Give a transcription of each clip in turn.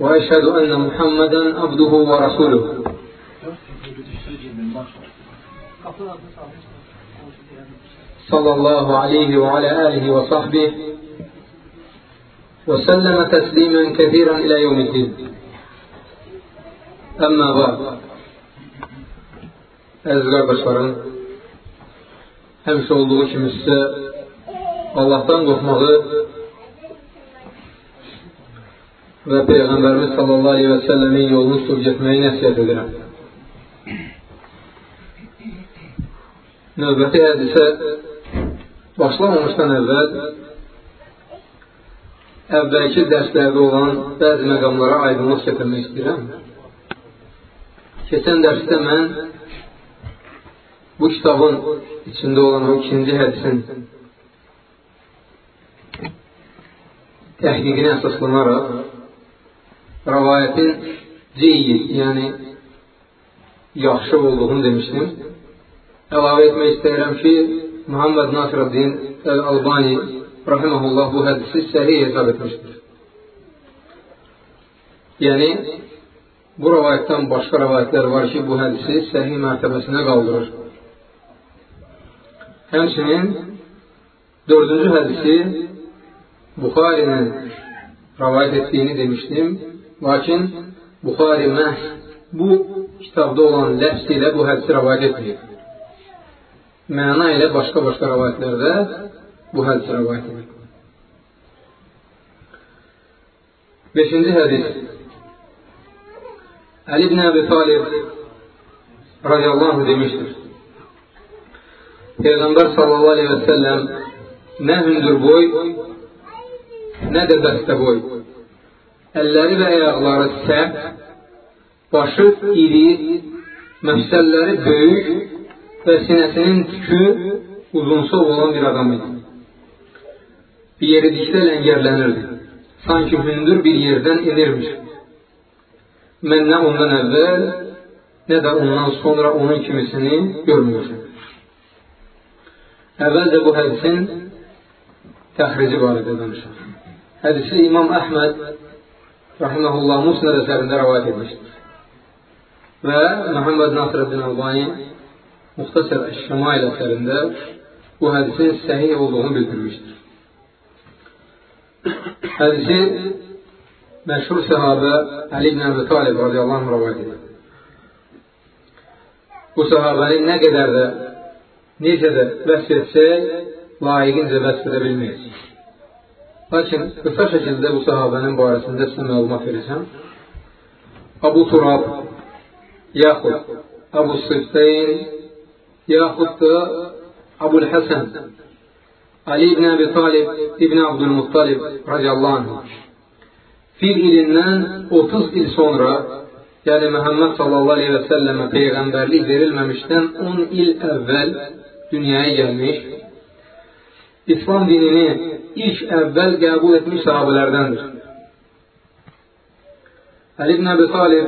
وأشهد أن محمدا عبده ورسوله. صلى الله عليه وعلى آله وصحبه وسلم تسليما كثيرا إلى يوم الدين. أما بعد Əziz qardaşlarım, həmişə olduğu kimi sizə Allahdan qorxmağı və Peyğəmbərimiz sallallahu aleyhi və səlləmin yolunu tutub getməyi nəsiyyət edirəm. Növbəti hədisə başlamamışdan əvvəl əvvəlki dərslərdə olan bəzi məqamlara aydınlıq gətirmək istəyirəm. Keçən dərsdə mən bu kitabın içində olan o ikinci hədisin təhqiqini əsaslanaraq rəvayətin ceyyid, yəni yaxşı olduğunu demişdim. Əlavə etmək istəyirəm ki, Muhammed Nasrəddin Əl-Albani rahiməhullah bu hədisi səhih hesab etmişdir. Yəni, bu rəvayətdən başqa rəvayətlər var ki, bu hədisi səhih mərtəbəsinə qaldırır. Həmçinin dördüncü hədisi Buxarinin rəvayət etdiyini demişdim. Lakin Buxari məhz bu kitabda olan ləfs ilə bu hədisi rəvayət etməyib. Məna ilə başqa-başqa rəvayətlərdə bu hədisi rəvayət edib. Beşinci hədis Əli ibn Əbi Talib radiyallahu anh demişdir. Peyğəmbər sallallahu aleyhi və səlləm nə hündür boy, nə də bəstə boy. Əlləri və ayaqları sərt, başı iri, məfsəlləri böyük və sinəsinin tükü uzunsov olan bir adam idi. Bir yeridikdə ləngərlənirdi. Sanki hündür bir yerdən enirmiş. Mən nə ondan əvvəl, nə də ondan sonra onun kimisini görmüyorsun. Əvvəlcə bu hədisin təxrici barədə danışaq. Hədisi İmam Əhməd rahiməhullah Musnəd əsərində rəvayət etmişdir. Və Məhəmməd Nasrəddin Albani Muxtasər Əş-Şəmail əsərində bu hədisin səhih olduğunu bildirmişdir. Hədisi məşhur səhabə Əli ibn Əbi Talib radiyallahu anh rəvayət edir. Bu səhabəni nə qədər də necə də vəsf etsək, layiqincə vəsf edə bilməyəcək. Lakin qısa şəkildə bu sahabənin barəsində sizə məlumat verəcəm. Abu Turab, yaxud Abu Sıfteyn, yaxud da Abul Həsən, Ali ibn Əbi Talib ibn Abdülmuttalib radiyallahu anh. Bir ilindən 30 il sonra, yəni Məhəmməd sallallahu aleyhi və səlləmə peyğəmbərlik verilməmişdən 10 il əvvəl dünyaya gəlmiş, İslam dinini ilk əvvəl qəbul etmiş sahabələrdəndir. Əli ibn Əbi Talib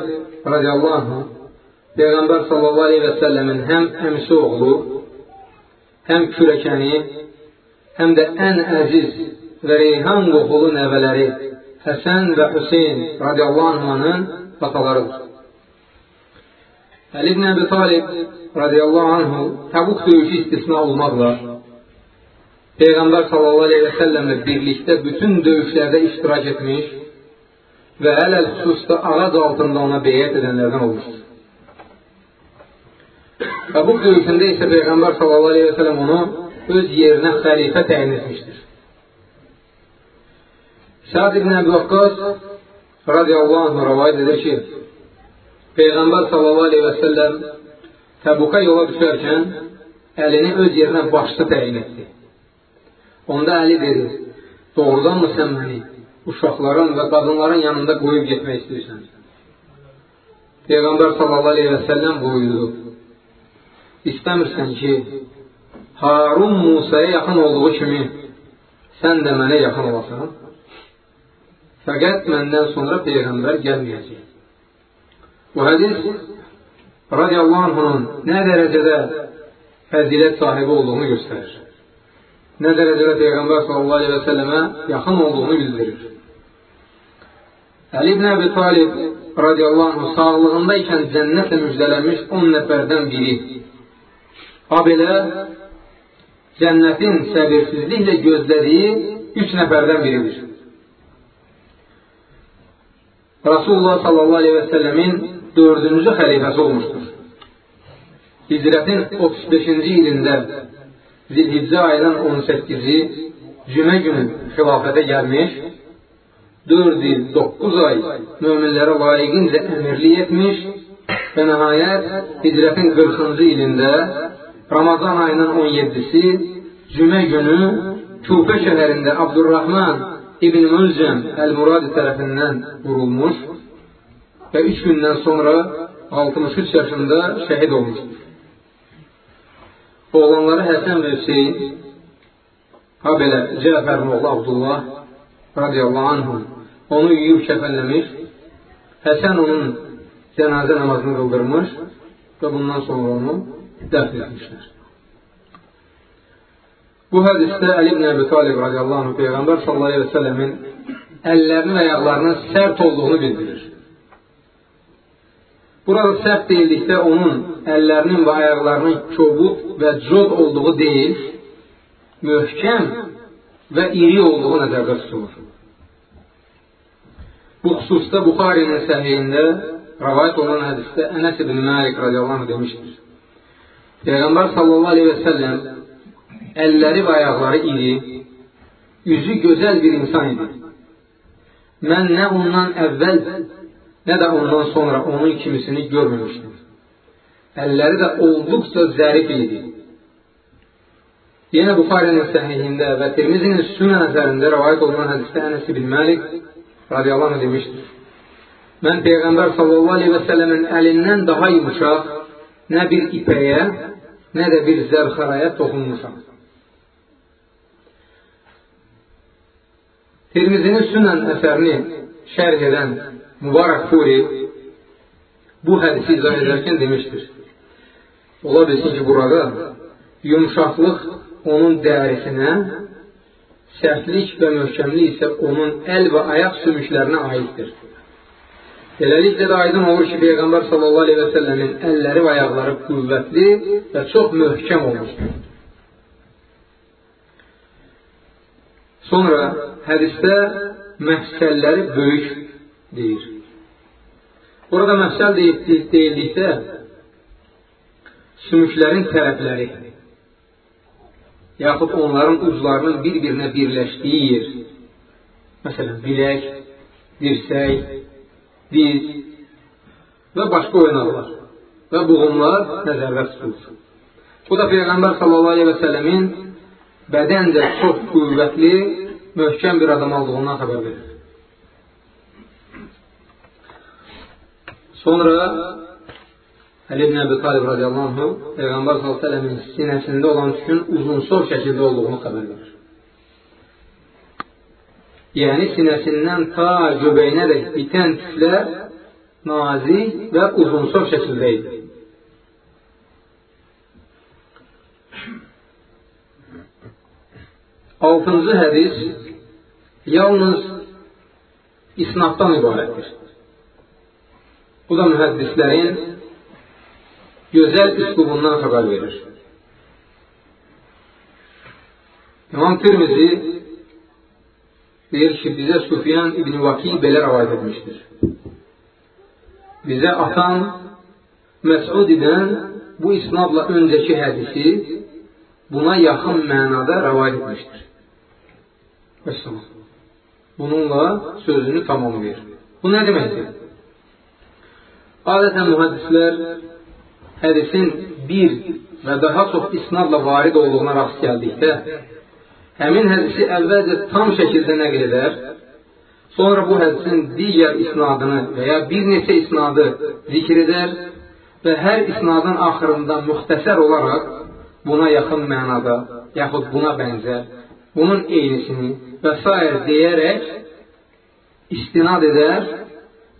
radiyallahu anh Peyğəmbər sallallahu aleyhi və səlləmin həm əmsi oğlu, həm kürəkəni, həm də ən əziz və reyhan qoxulu nəvələri Həsən və Hüseyin radiyallahu anh'ın atalarıdır. Əli ibn Əbi Talib radiyallahu anhu Təbuk döyüşü istisna olmaqla Peyğəmbər sallallahu aleyhi və səlləmlə birlikdə bütün döyüşlərdə iştirak etmiş və ələl xüsusda ağac altında ona beyət edənlərdən olmuşdur. Və bu döyüşündə isə Peyğəmbər sallallahu aleyhi və səlləm onu öz yerinə xəlifə təyin etmişdir. Səad ibn Əbi Vaqqas radiyallahu anh rəvayət edir ki, Peyğəmbər sallallahu aleyhi və səlləm Təbuka yola düşərkən əlini öz yerinə başda təyin etdi. Onda Əli dedi, doğrudanmı sən məni uşaqların və qadınların yanında qoyub getmək istəyirsən? Peyğəmbər sallallahu aleyhi və səlləm buyurdu. İstəmirsən ki, Harun Musaya yaxın olduğu kimi sən də mənə yaxın olasan. Fəqət məndən sonra Peyğəmbər gəlməyəcək. Bu hədis radiyallahu anhunun nə dərəcədə fəzilət sahibi olduğunu göstərir. Nə dərəcədə Peyğəmbər sallallahu aleyhi və səlləmə yaxın olduğunu bildirir. Əli ibn Əbi Talib radiyallahu anh sağlığında ikən cənnətlə müjdələnmiş 10 nəfərdən biri. Ha belə cənnətin səbirsizliklə gözlədiyi 3 nəfərdən biridir. Rasulullah sallallahu aleyhi və səlləmin dördüncü xəlifəsi olmuşdur. Hicrətin 35-ci ilində Zilhiccə ayının 18-i cümə günü xilafətə gəlmiş, 4 il, 9 ay möminlərə layiqincə əmirlik etmiş və nəhayət Hicrətin 40-cı ilində Ramazan ayının 17-si cümə günü Kufə şəhərində Abdurrahman İbn Mülcəm Əl-Muradi tərəfindən vurulmuş və üç gündən sonra 63 yaşında şəhid olmuşdur. Oğlanları Həsən və Hüseyin, ha belə Cəfərin oğlu Abdullah radiyallahu anhum onu yuyub kəfənləmiş, Həsən onun cənazə namazını qıldırmış və bundan sonra onu dəfn etmişlər. Bu hədisdə Əli ibn Əbi Talib radiyallahu anh Peyğəmbər sallallahu aleyhi və səlləmin əllərinin və ayaqlarının sərt olduğunu bildirir. Burada sərt deyildikdə onun əllərinin və ayaqlarının kobud və cod olduğu deyil, möhkəm və iri olduğu nəzərdə tutulur. Bu xüsusda Buxarinin səhiyində rəvayət olan hədisdə Ənəs ibn Məlik radiyallahu demişdir. Peyğəmbər sallallahu aleyhi və səlləm əlləri və ayaqları iri, üzü gözəl bir insan idi. Mən nə ondan əvvəl, nə də ondan sonra onun kimisini görməmişdim. Əlləri də olduqca zərif idi. Yenə Buxarinin səhihində və Tirmizinin sünə nəzərində rəvayət olunan hədisdə Ənəs ibn Məlik radiyallahu anh demişdir. Mən Peyğəmbər sallallahu aleyhi və səlləmin əlindən daha yumuşaq, nə bir ipəyə, nə də bir zərxaraya toxunmuşam. Tirmizinin Sünən əsərini şərh edən Mübarək Furi bu hədisi izah edərkən demişdir. Ola bilsin ki, burada yumuşaqlıq onun dərisinə, sərtlik və möhkəmlik isə onun əl və ayaq sümüklərinə aiddir. Beləliklə də aydın olur ki, Peyğəmbər sallallahu aleyhi və səlləmin əlləri və ayaqları qüvvətli və çox möhkəm olmuşdur. Sonra hədisdə məhsəlləri böyük deyir. Burada məhsəl deyildikdə sümüklərin tərəfləri yaxud onların uclarının bir-birinə birləşdiyi yer məsələn, bilək, dirsək, diz və başqa oynaqlar və buğumlar nəzərdə tutulur. Bu da Peyğəmbər sələmin bədəncə çox qüvvətli möhkəm bir adam olduğundan xəbər verir. Sonra Əli ibn Əbi Talib radiyallahu anh Peyğəmbər s.ə.v-in sinəsində olan tükün uzunsov şəkildə olduğunu xəbər verir. Yəni sinəsindən ta göbəyinə də bitən tüklər nazik və uzunsov şəkildə idi. Altıncı hədis yalnız isnaddan ibarətdir. Bu da mühəddislərin gözəl üslubundan xəbər verir. İmam Tirmizi deyir ki, bizə Sufyan İbn Vaki belə rəvayət etmişdir. Bizə atan Məsud edən bu isnadla öncəki hədisi buna yaxın mənada rəvayət etmişdir. Vəssalam. Bununla sözünü tamamlayır. Bu nə deməkdir? Adətən mühəddislər hədisin bir və daha çox isnadla varid olduğuna rast gəldikdə, həmin hədisi əvvəlcə tam şəkildə nəql edər, Sonra bu hədisin digər isnadını və ya bir neçə isnadı zikr edər və hər isnadın axırında müxtəsər olaraq buna yaxın mənada, yaxud buna bənzər, bunun eynisini və s. deyərək istinad edər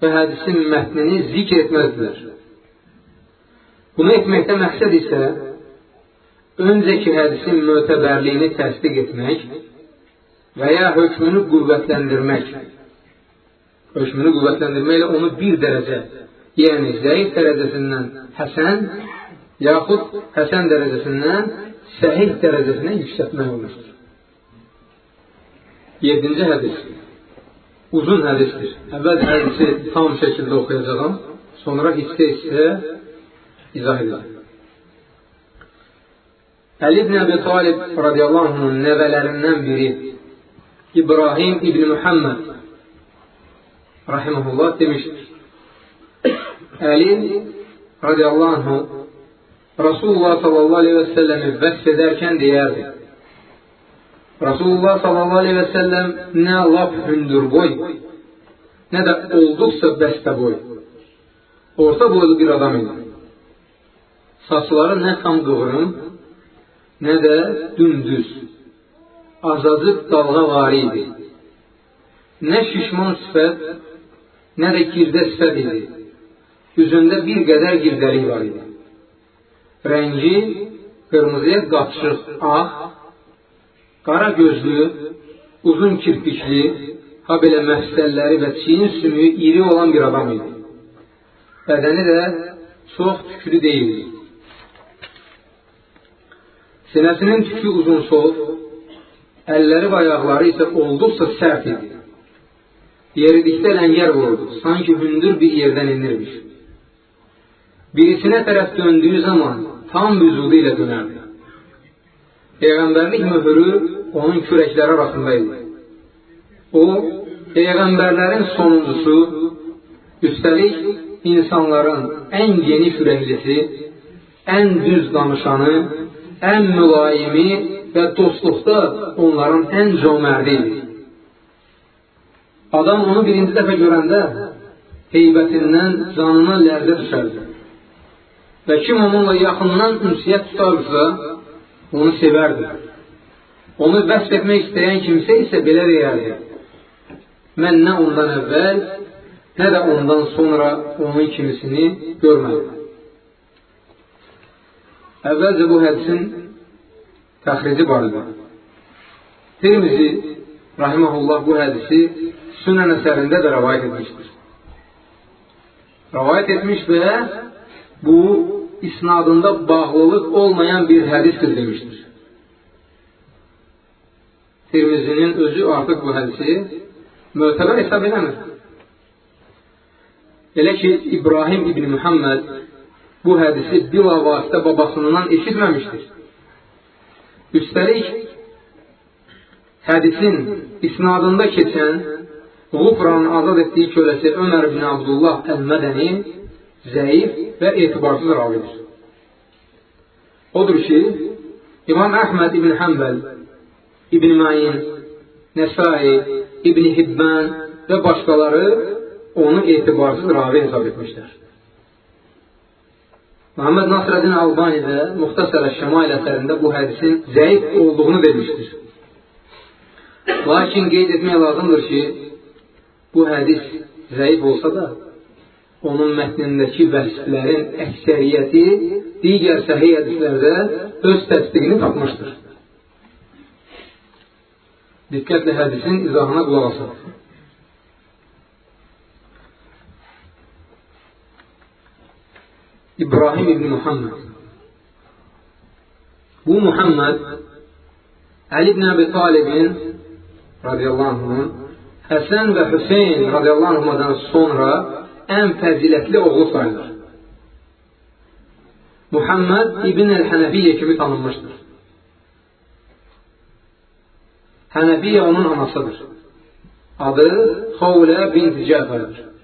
və hədisin mətnini zikr etməzdilər. Bunu etməkdə məqsəd isə öncəki hədisin mötəbərliyini təsdiq etmək və ya hökmünü qüvvətləndirmək. Hökmünü qüvvətləndirməklə onu bir dərəcə, yəni zəif dərəcəsindən həsən, yaxud həsən dərəcəsindən səhih dərəcəsinə yüksətmək olmuşdur. Yedinci hədis. Uzun hədisdir. Əvvəl hədisi tam şəkildə oxuyacağım, sonra hissə-hissə izah edəcəm. Əli ibn Əbi Talib radiyallahu anh'ın nəvələrindən biri İbrahim ibn Muhammed rahiməhullah demişdir. Əli radiyallahu anh'ı Rasulullah sallallahu aleyhi və səlləmi vəsf edərkən deyərdi. Rasulullah sallallahu aleyhi və səlləm nə lap hündür boy, nə də olduqca bəstə boy. Orta boylu bir adam idi. Saçları nə tam qıvrım, nə də dümdüz, azacıq dalğa var idi. Nə şişman sifət, nə də girdə sifət idi. Üzündə bir qədər girdəlik var idi. Rəngi qırmızıya qaçışıq ağ, qara gözlü, uzun kirpikli, ha belə məhsəlləri və çiyin sümüyü iri olan bir adam idi. Bədəni də çox tüklü deyildi. Sinəsinin tükü uzun sol, əlləri və ayaqları isə olduqca sərt idi. Yeridikdə ləngər vururdu, sanki hündür bir yerdən inirmiş. Birisinə tərəf döndüyü zaman tam vücudu ilə dönərdi. Peyğəmbərlik möhürü onun kürəkləri arasında idi. O, Peyğəmbərlərin sonuncusu, üstəlik insanların ən geniş ürəklisi, ən düz danışanı, ən mülayimi və dostluqda onların ən cömərdi. Adam onu birinci dəfə görəndə heybətindən canına lərzə düşərdi. Və kim onunla yaxından ünsiyyət tutarsa, onu sevərdi. Onu vəsf etmək istəyən kimsə isə belə deyərdi. Mən nə ondan əvvəl, nə də ondan sonra onun kimisini görmədim. Əvvəlcə bu hədisin təxrici barədə. Tirmizi rahiməhullah bu hədisi sünən əsərində də rəvayət etmişdir. Rəvayət etmiş və bu isnadında bağlılıq olmayan bir hədisdir demişdir. Tirmizinin özü artıq bu hədisi mötəbər hesab eləmir. Elə ki, İbrahim ibn Muhammed bu hədisi bilavasitə babasından eşitməmişdir. Üstəlik, hədisin isnadında keçən Qufranın azad etdiyi köləsi Ömər bin Abdullah Əl-Mədəni zəif və etibarsız ravidir. Odur ki, İmam Əhməd ibn Həmbəl, İbn Mayin, Nəsai, İbn Hibban və başqaları onu etibarsız ravi hesab etmişlər. Muhammed Nasrəddin Albani də Muxtasərə Şəmail əsərində bu hədisin zəif olduğunu vermişdir. Lakin qeyd etmək lazımdır ki, bu hədis zəif olsa da, onun mətnindəki vəsiflərin əksəriyyəti digər səhih hədislərdə öz təsdiqini tapmışdır. Diqqətlə hədisin izahına qulaq asaq. İbrahim ibn Muhammed. Bu Muhammed Ali ibn Abi Talibin radiyallahu anh Həsən və Hüseyin radiyallahu anhdan sonra ən fəzilətli oğlu sayılır. Muhammed İbn el-Hənəfiyyə kimi tanınmışdır. Hənəfiyyə onun anasıdır. Adı Xovlə bint Cəfərdir.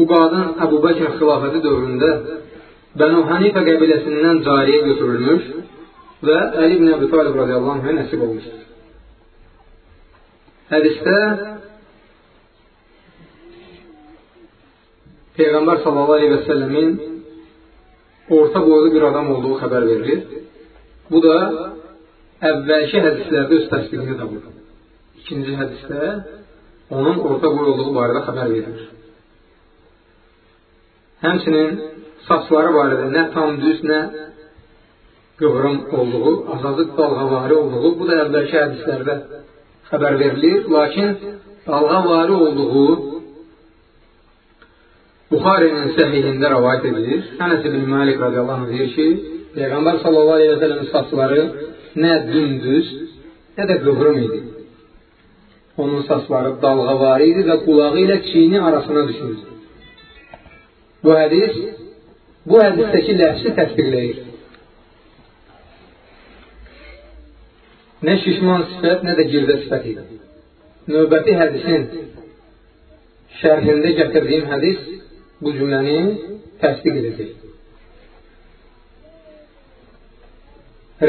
Bu qadın Əbu Bəkir xilafəti dövründə Bənu Hənifə qəbiləsindən cariyə götürülmüş və Əli ibn Əbi Talib radiyallahu anhə nəsib olmuşdur. Hədisdə Peyğəmbər sallallahu aleyhi və səlləmin orta boylu bir adam olduğu xəbər verilir. Bu da əvvəlki hədislərdə öz təsdiqini tapır. İkinci hədisdə onun orta boy olduğu barədə xəbər verilir. Həmçinin saçları barədə nə tam düz, nə qıvrım olduğu, azadıq dalğavari olduğu, bu da əvvəlki hədislərdə xəbər verilir. Lakin dalğavari olduğu Buxarinin səhihində rəvayət edilir. Ənəs ibn Malik radiyallahu anh deyir ki, Peyğəmbər sallallahu aleyhi və səlləmin saçları nə dümdüz, nə də qıvrım idi. Onun saçları dalğavari idi və qulağı ilə çiyini arasına düşürdü. Bu hədis bu hədisdəki ləhsi təsdiqləyir. Nə şişman sifət, nə də girdə sifət idi. Növbəti hədisin şərhində gətirdiyim hədis bu cümləni təsdiq edəcək.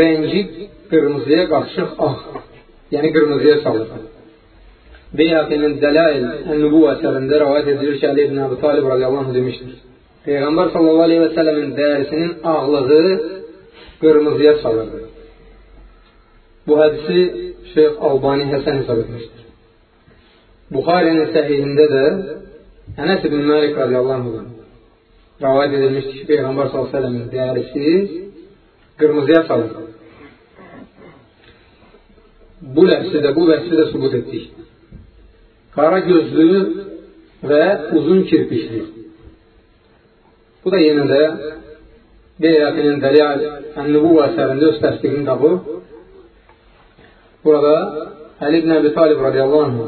Rəngi qırmızıya qarışıq ağ, yəni qırmızıya salır. Beyhaqinin Dəlail Ən-Nubu əsərində rəvayət edilir ki, Ali ibn Əbi Talib radiyallahu anh demişdir. Peyğəmbər sallallahu aleyhi və sələmin dərisinin ağlığı qırmızıya salırdı. Bu hədisi Şeyx Albani Həsən hesab etmişdir. Buxarinin səhihində də Ənəs ibn Məlik radiyallahu anh rəvayət edilmişdir ki, Peyğəmbər sallallahu aleyhi və sələmin dərisi qırmızıya salırdı. Bu ləfsi də, bu vəsfi də sübut etdik qara gözlü və uzun kirpişli. Bu da yenə də Beyrakinin Dəliyal Ən-Nubu əsərində öz təsdiqini tapıb. Burada Əli ibn Əbi Talib radiyallahu anh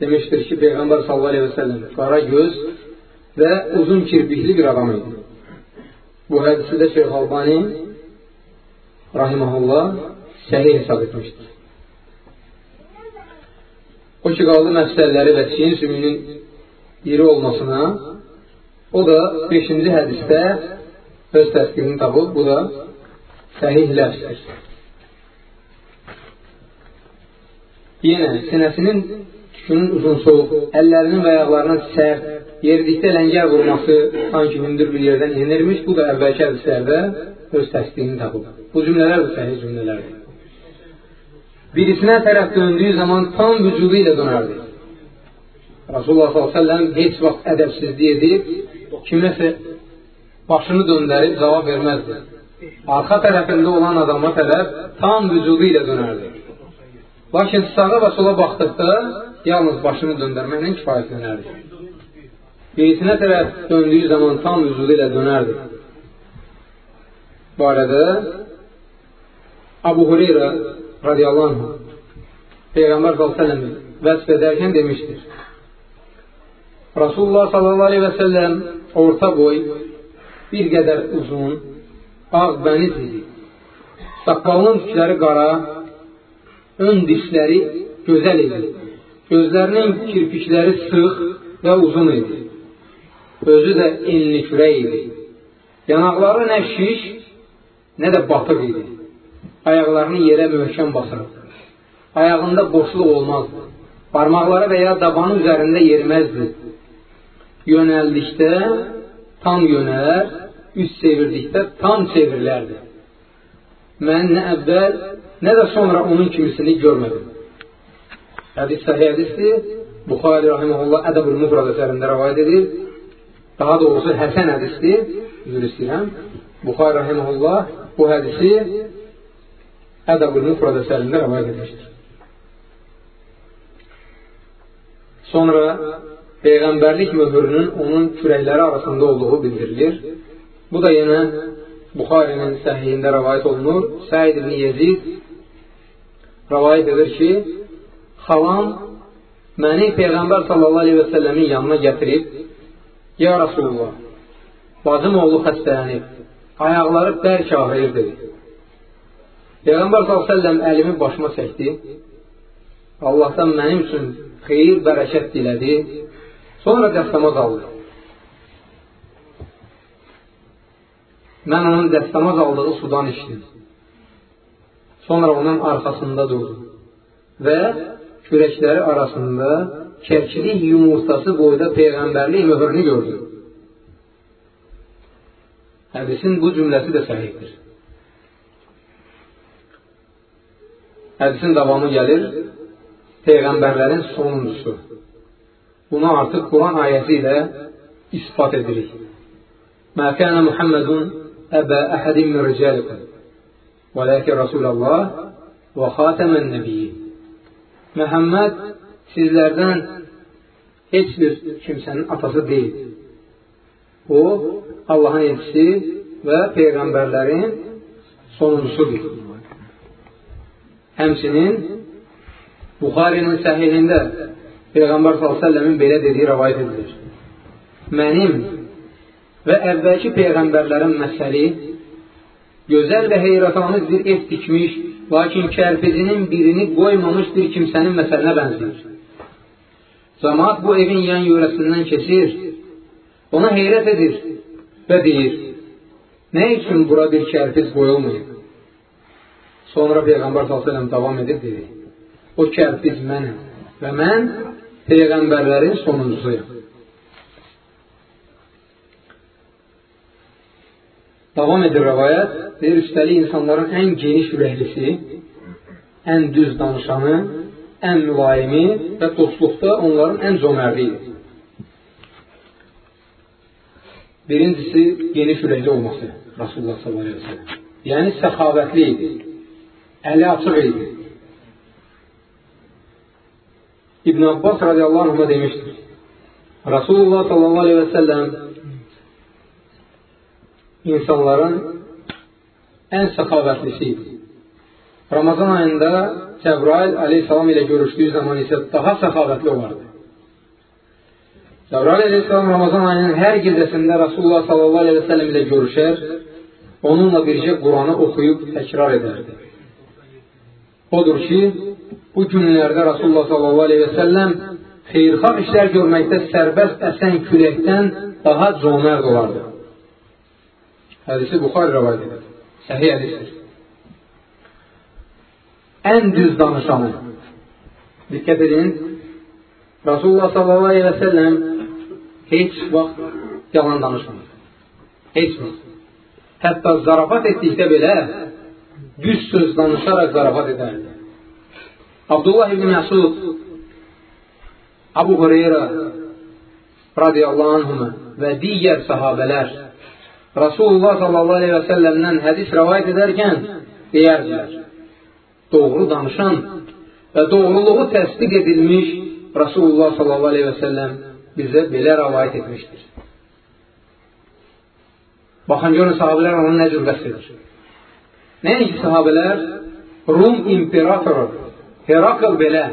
demişdir ki, Peyğəmbər sallallahu aleyhi və səlləm qara göz və uzun kirpikli bir adam idi. Bu hədisi də Şeyh Albani rahiməhullah səhih hesab etmişdir. O ki, qaldı məsələləri və çiyin sümünün iri olmasına, o da 5-ci hədisdə öz təsdiqini tapıb, bu da səhih ləfsdir. Yenə, sinəsinin tükünün uzun soğuq, əllərinin və ayaqlarının sərt, yeridikdə ləngər vurması sanki hündür bir yerdən yenirmiş, bu da əvvəlki hədislərdə öz təsdiqini tapıb. Bu cümlələr də səhih cümlələrdir birisinə tərəf döndüyü zaman tam vücudu ilə dönərdi. Rasulullah s.ə.v heç vaxt ədəbsizlik edib, kiməsə başını döndərib cavab verməzdi. Arxa tərəfində olan adama tərəf tam vücudu ilə dönərdi. Lakin sağa və sola baxdıqda yalnız başını döndərməklə kifayətlənərdi. Birisinə tərəf döndüyü zaman tam vücudu ilə dönərdi. Barədə Abu Hureyra radiyallahu anh Peyğəmbər s.ə.v vəsf edərkən demişdir. Rasulullah s.a.v. orta boy, bir qədər uzun, ağ bəniz idi. Saqqalının tükləri qara, ön dişləri gözəl idi. Gözlərinin kirpikləri sıx və uzun idi. Özü də enli kürək idi. Yanaqları nə şiş, nə də batıq idi ayaqlarını yerə möhkəm basırdı. Ayağında boşluq olmazdı. Barmaqları və ya dabanı üzərində yeriməzdi. Yönəldikdə tam yönələr, üst çevirdikdə tam çevrilərdi. Mən nə əvvəl, nə də sonra onun kimisini görmədim. Hədis səhih hədisdir. Buxari rahiməhullah Ədəb-ül Mufrad əsərində rəvayət edir. Daha doğrusu Həsən hədisdir. Üzr istəyirəm. Buxari rahiməhullah bu hədisi Ədəb-ül Mufrad əsərində rəvayət etmişdir. Sonra Peyğəmbərlik möhürünün onun kürəkləri arasında olduğu bildirilir. Bu da yenə Buxarinin səhiyində rəvayət olunur. Səid ibn Yezid rəvayət edir ki, xalam məni Peyğəmbər sallallahu aleyhi və səlləmin yanına gətirib, Ya Rasulullah, bacım oğlu xəstələnib, ayaqları bərk ağrıyır dedi. Peyğəmbər s.ə.v əlimi başıma çəkdi. Allahdan mənim üçün xeyir, bərəkət dilədi. Sonra dəstəmaz aldı. Mən onun dəstəmaz aldığı sudan içdim. Sonra onun arxasında durdum. Və kürəkləri arasında kəklik yumurtası boyda Peyğəmbərlik möhürünü gördüm. Hədisin bu cümləsi də səhihdir. Hədisin davamı gəlir, Peyğəmbərlərin sonuncusu. Bunu artıq Quran ayəsi ilə ispat edirik. Mə kənə Muhammedun əbə əhədin min ricalikum və ləkin Rasulallah və xatəmən nəbiyyi. Məhəmməd sizlərdən heç bir kimsənin atası deyil. O, Allahın elçisi və Peyğəmbərlərin sonuncusudur. Həmçinin Buxarinin səhihində Peyğəmbər s.ə.v-in belə dediyi rəvayət edilir. Mənim və əvvəlki Peyğəmbərlərin məsəli gözəl və heyrətamız bir ev tikmiş, lakin kərpizinin birini qoymamış bir kimsənin məsəlinə bənzəyir. Cəmaat bu evin yan yörəsindən keçir, ona heyrət edir və deyir, nə üçün bura bir kərpiz qoyulmayıb? Sonra Peyğəmbər s.ə.v davam edib dedi, o kərpiz mənəm və mən Peyğəmbərlərin sonuncusuyam. Davam edir rəvayət, deyir, üstəlik insanların ən geniş ürəklisi, ən düz danışanı, ən mülayimi və dostluqda onların ən cömərdi idi. Birincisi, geniş ürəkli olması Rasulullah s.ə.v. Yəni, səxavətli idi, əli açıq idi. İbn Abbas radiyallahu anh'a demiştir. Resulullah sallallahu aleyhi ve sellem insanların ən səxavətlisi idi. Ramazan ayında Cəbrail aleyhissalam ilə görüşdüyü zaman isə daha səxavətli olardı. Cəbrail aleyhissalam Ramazan ayının hər gecəsində Rasulullah sallallahu aleyhi və səlləm ilə görüşər, onunla bircə Quranı oxuyub təkrar edərdi. Odur ki, bu günlərdə Rasulullah sallallahu aleyhi və səlləm xeyrxalq işlər görməkdə sərbəst əsən küləkdən daha cömərd olardı. Hədisi Buxar rəvayət edir. Səhih hədisdir. Ən düz danışanı. Diqqət edin. Rasulullah sallallahu aleyhi və səlləm heç vaxt yalan danışmır. Heç vaxt. Hətta zarafat etdikdə belə düz söz danışaraq zarafat edərdi. Abdullah ibn Məsud, Abu Hureyra radiyallahu anhümə və digər sahabələr Rasulullah sallallahu aleyhi və səlləmdən hədis rəvayət edərkən deyərdilər, doğru danışan və doğruluğu təsdiq edilmiş Rasulullah sallallahu aleyhi və səlləm bizə belə rəvayət etmişdir. Baxın, görün, sahabələr onun nə cür vəsf edir. Nəinki sahabələr Rum imperatoru Herakl belə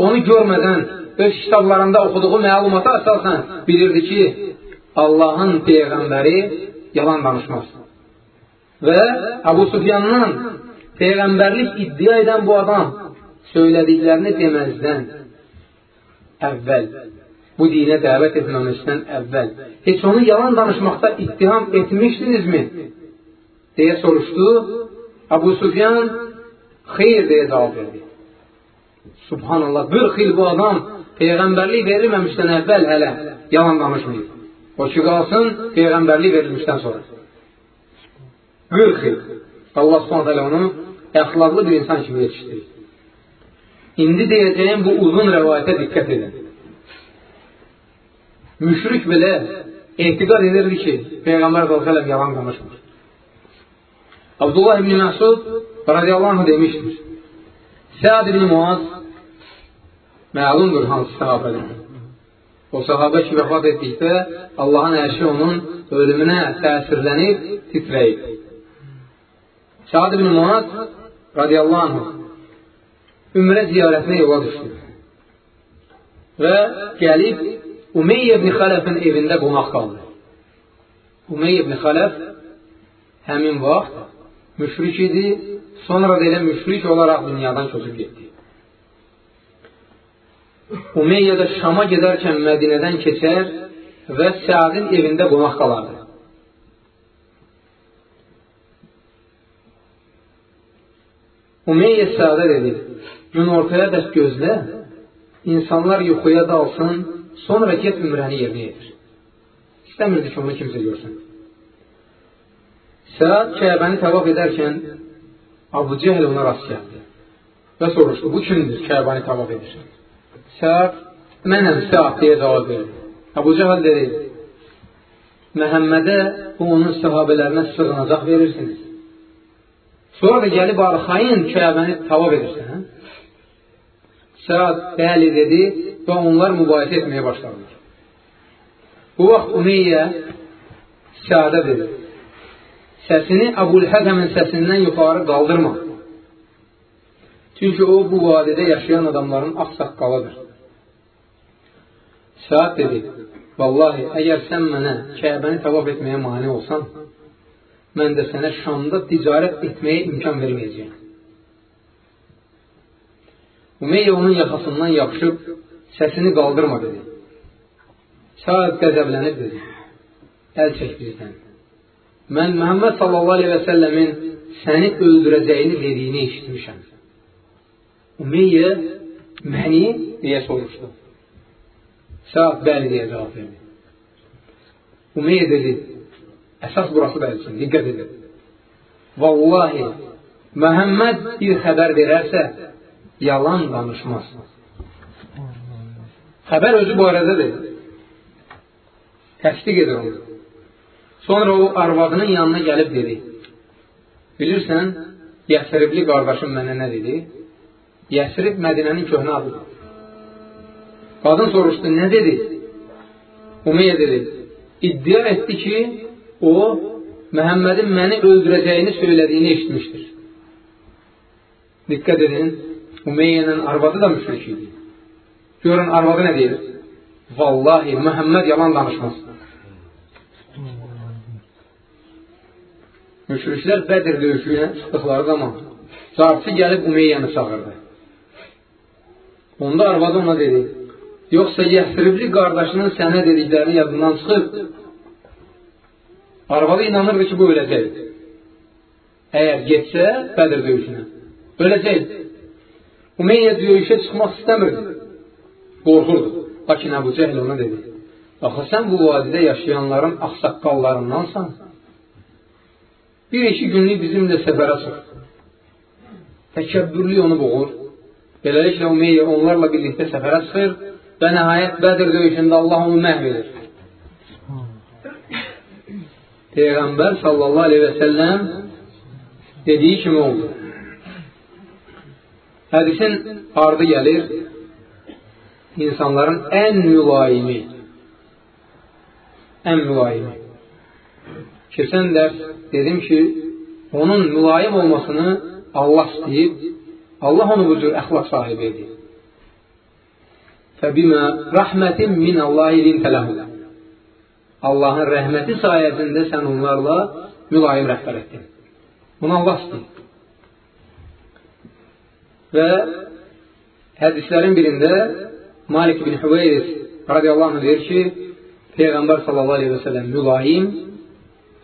onu görmədən öz kitablarında oxuduğu məlumata əsasən bilirdi ki, Allahın Peyğəmbəri yalan danışmaz. Və Əbu Sufyandan Peyğəmbərlik iddia edən bu adam söylədiklərini deməzdən əvvəl, bu dinə dəvət etməməsindən əvvəl, heç onu yalan danışmaqda ittiham etmişdinizmi? deyə soruşdu. Əbu Sufyan xeyr deyə cavab verdi. Subhanallah, 40 il bu adam Peyğəmbərlik verilməmişdən əvvəl hələ yalan danışmayıb. O ki, qalsın Peyğəmbərlik verilmişdən sonra. 40 il. Allah subhanət onu əxlaqlı bir insan kimi yetişdirir. İndi deyəcəyim bu uzun rəvayətə diqqət edin. Müşrik belə etiqad edirdi ki, Peyğəmbər s.ə.v yalan danışmır. Abdullah ibn Məsud radiyallahu anh demişdir. Səad ibn Muaz məlumdur hansı sahabədir. O sahabə ki, vəfat etdikdə Allahın ərşi onun ölümünə təsirlənib, titrəyib. Şahid ibn Muaz radiyallahu anh ümrə ziyarətinə yola düşdü. Və gəlib Umeyyə ibn Xələfin evində qonaq qaldı. Umeyyə ibn Xələf həmin vaxt müşrik idi, sonra da elə müşrik olaraq dünyadan köçüb getdi. Umeyyə də Şama gedərkən Mədinədən keçər və Səadin evində qonaq qalardı. Umeyyə Səadə dedi, gün ortaya bəs gözlə, insanlar yuxuya dalsın, sonra get ümrəni yerinə yedir. İstəmirdi ki, onu kimsə görsün. Səad Kəbəni təvaf edərkən Abu Cəhl ona rast gəldi və soruşdu, bu kimdir Kəbəni təvaf edir? Səad, mənəm Səad deyə cavab verdi. Abu Cəhl dedi, Məhəmmədə bu onun səhabələrinə sığınacaq verirsiniz. Sonra da gəlib arxayın Kəbəni tavaf edirsən. Hə? Səad bəli dedi və onlar mübahisə etməyə başladılar. Bu vaxt Umeyyə Səada dedi. Səsini Əbul Həqəmin səsindən yuxarı qaldırma. Çünki o, bu vadidə yaşayan adamların axsaqqalıdır. Səad dedi, Vallahi, əgər sən mənə Kəbəni tavaf etməyə mani olsan, mən də sənə Şamda ticarət etməyə imkan verməyəcəyim. Umeyyə onun yaxasından yapışıb, səsini qaldırma dedi. Saad qəzəblənib dedi, əl çək bizdən. Mən Məhəmməd sallallahu aleyhi və səlləmin səni öldürəcəyini dediyini eşitmişəm. Umeyyə məni deyə soruşdu. Saad bəli deyə cavab verdi. Umeyyə dedi, Əsas burası bəlkə, diqqət edin. Vallahi, Məhəmməd bir xəbər verərsə, yalan danışmaz. Xəbər özü barədədir. Təsdiq edir onu. Sonra o arvadının yanına gəlib dedi. Bilirsən, Yəsribli qardaşım mənə nə dedi? Yəsrib Mədinənin köhnə adıdır. Qadın soruşdu, nə dedi? Umeyyə dedi, iddia etdi ki, o Məhəmmədin məni öldürəcəyini söylədiyini eşitmişdir. Diqqət edin, Umeyyənin arvadı da müşrik idi. Görün, arvadı nə deyir? Vallahi, Məhəmməd yalan danışmaz. Müşriklər Bədir döyüşünə çıxdıqları zaman carçı gəlib Umeyyəni çağırdı. Onda arvadı ona dedi, yoxsa Yəhsribli qardaşının sənə dediklərini yadından çıxıb, Arvadı inanırdı ki, bu öləcək. Əgər getsə Bədir döyüşünə, öləcək. Umeyyə döyüşə çıxmaq istəmirdi. Qorxurdu. Lakin Əbu Cəhl ona dedi, Axı, sən bu vadidə yaşayanların axsaqqallarındansan. Bir iki günlük bizimlə səfərə çıx. Təkəbbürlü onu boğur. Beləliklə Umeyyə onlarla birlikdə səfərə çıxır və nəhayət Bədir döyüşündə Allah onu məhv edir. Peyğəmbər sallallahu aleyhi və səlləm dediyi kimi oldu. Hədisin ardı gəlir, insanların ən mülayimi, ən mülayimi. Keçən dərs dedim ki, onun mülayim olmasını Allah istəyib, Allah onu bu cür əxlaq sahibi edir. Fəbimə rəhmətin min Allahi lintə ləhullah. Allahın rəhməti sayəsində sən onlarla mülayim rəhbər etdin. Bunu Allah istəyir. Və hədislərin birində Malik bin Hüveyris radiyallahu anh deyir ki, Peyğəmbər sallallahu aleyhi və sələm mülayim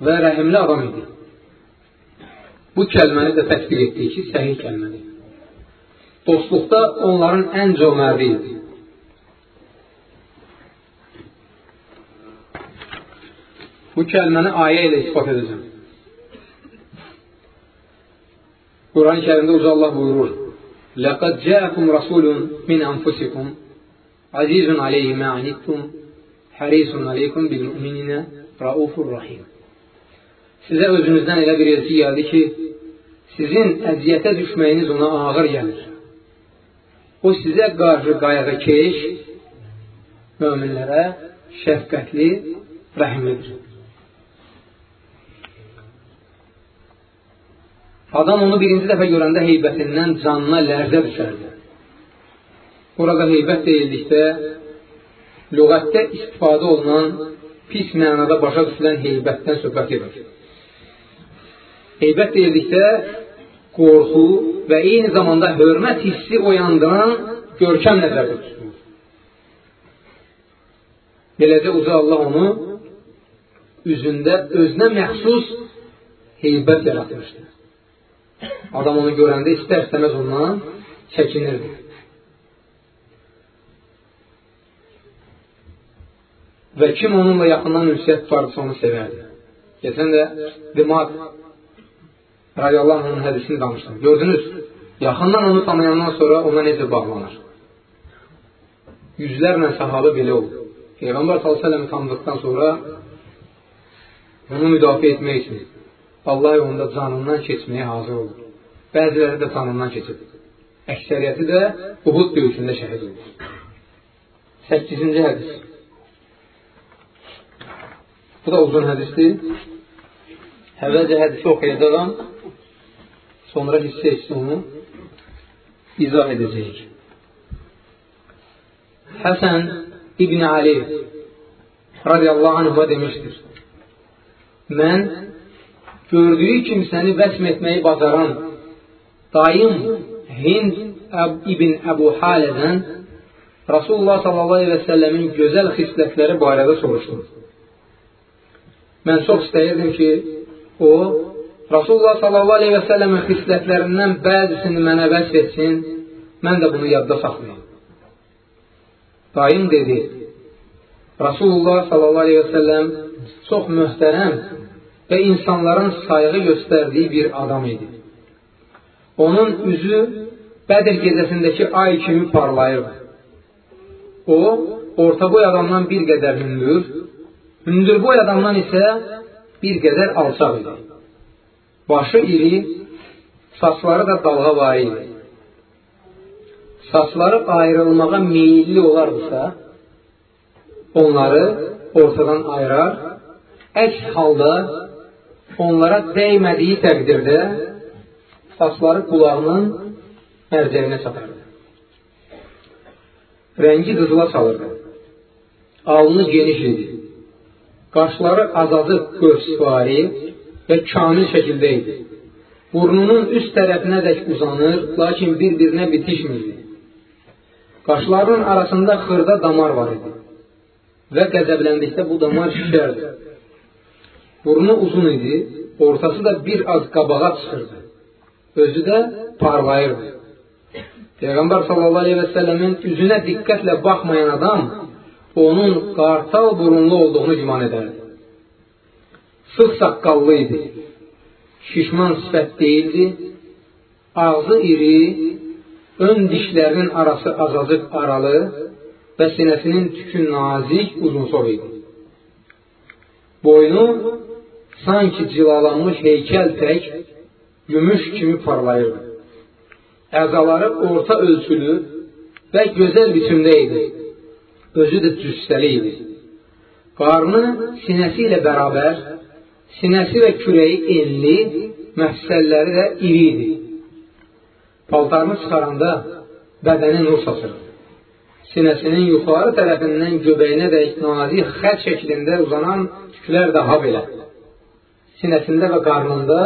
və rəhimli adam idi. Bu kəlməni də təsdiq etdiyi ki, səhih kəlmədir. Dostluqda onların ən cömərdi idi. Bu kəlməni ayə ilə ispat edəcəm. Quran-ı kərimdə uca Allah buyurur, Ləqəd cəəkum rasulun min anfusikum azizun aleyhi mə'anittum hərisun aleykum bil müminинə raufur rahim. Sizə özünüzdən elə bir elçi gəldi ki, sizin əziyyətə düşməyiniz ona ağır gəlir. O sizə qarşı qayğı keş, möminlərə şəfqətli, rəhimlidir. Adam onu birinci dəfə görəndə heybətindən canına lərzə düşərdi. Burada heybət deyildikdə, lüğətdə istifadə olunan pis mənada başa düşülən heybətdən söhbət edir. Heybət deyildikdə qorxu və eyni zamanda hörmət hissi oyandıran görkəm nəzərdə tutulur. Beləcə uca Allah onu üzündə özünə məxsus heybət yaratmışdır. Adam onu görəndə istər-istəməz ondan çəkinirdi. Və kim onunla yaxından ünsiyyət tutardısa onu sevərdi. Keçən də Dimad radiyallahu anhın hədisini danışdım. Gördünüz, yaxından onu tanıyandan sonra ona necə bağlanır. Yüzlərlə sahabə belə olur. Peyğəmbər s.ə.v tanıdıqdan sonra onu müdafiə etmək üçün Allah yolunda canından keçməyə hazır olur. Bəziləri də canından keçir. Əksəriyyəti də Uhud döyüşündə şəhid olur. 8-ci hədis. Bu da uzun hədisdir. Əvvəlcə hədisi oxuyacaqam, sonra hissə hissə onu izah edəcəyik. Həsən İbn Ali radiyallahu anh'a demişdir. Mən gördüyü kimsəni vəsm etməyi bacaran dayım Hind İbn Əbu Halədən Rasulullah sallallahu aleyhi və səlləmin gözəl xislətləri barədə soruşdum. Mən çox istəyirdim ki, o, Rasulullah sallallahu aleyhi və səlləmin xislətlərindən bəzisini mənə vəsf etsin, mən də bunu yadda saxlayayım. Dayım dedi, Rasulullah sallallahu aleyhi və səlləm çox möhtərəm və insanların sayğı göstərdiyi bir adam idi. Onun üzü Bədir gecəsindəki ay kimi parlayırdı. O, orta boy adamdan bir qədər hündür, hündür boy adamdan isə bir qədər alçaq idi. Başı iri, saçları da dalğa var idi. Saçları ayrılmağa meyilli olardısa, onları ortadan ayırar, əks halda onlara dəymədiyi təqdirdə saçları qulağının mərcərinə çatardı. Rəngi qızıla çalırdı. Alnı geniş idi. Qaşları azacıq qövsvari və kamil şəkildə idi. Burnunun üst tərəfinə dək uzanır, lakin bir-birinə bitişmirdi. Qaşlarının arasında xırda damar var idi və qəzəbləndikdə bu damar şişərdi. Burnu uzun idi, ortası da bir az qabağa çıxırdı. Özü də parlayırdı. Peyğəmbər sallallahu aleyhi və səlləmin üzünə diqqətlə baxmayan adam onun qartal burunlu olduğunu güman edərdi. Sıx saqqallı idi, şişman sifət deyildi, ağzı iri, ön dişlərinin arası azacıq aralı və sinəsinin tükü nazik, uzunsov idi. Boynu sanki cilalanmış heykəl tək gümüş kimi parlayırdı. Əzaları orta ölçülü və gözəl biçimdə idi. Özü də cüssəli idi. Qarnı sinəsi ilə bərabər, sinəsi və kürəyi enli, məhsəlləri də iri idi. Paltarını çıxaranda bədəni nur saçırdı. Sinəsinin yuxarı tərəfindən göbəyinə dək nazik xət şəklində uzanan tüklər daha belə. Sinəsində və qarnında